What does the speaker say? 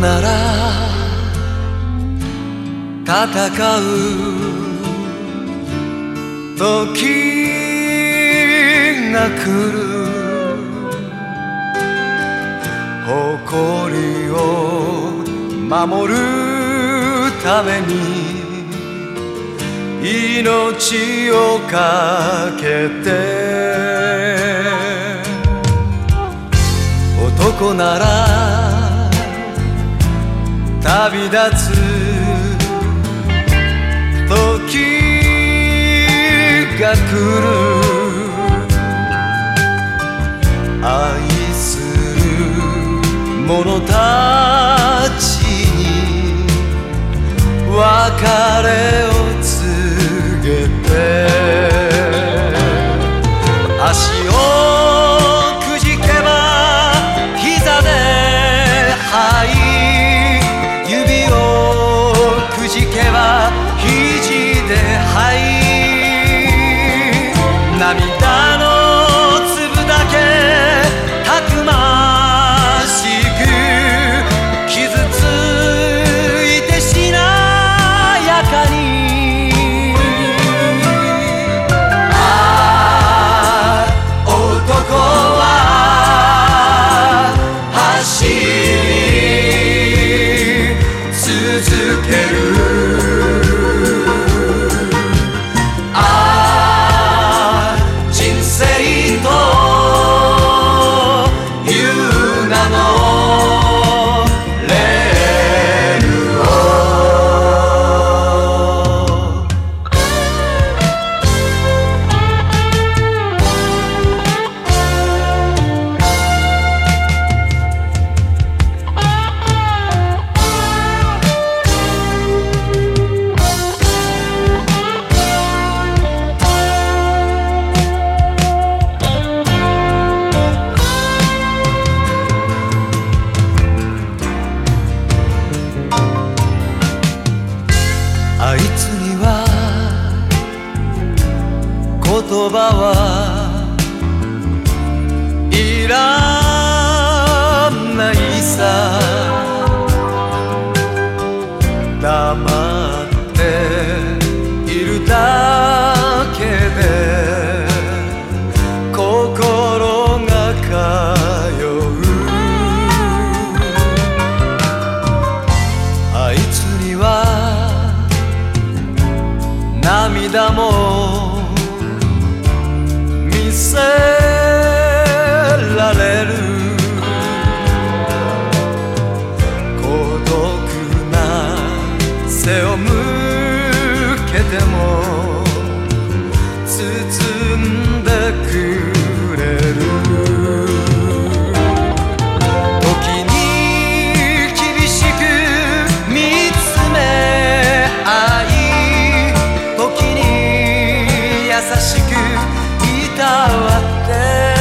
なら戦う時が来る。誇りを守るために命をかけて男なら旅立つ時が来る。愛する者たちに別れを奪わを向けても包んでくれる。時に厳しく見つめ合い時に優しくいたわって。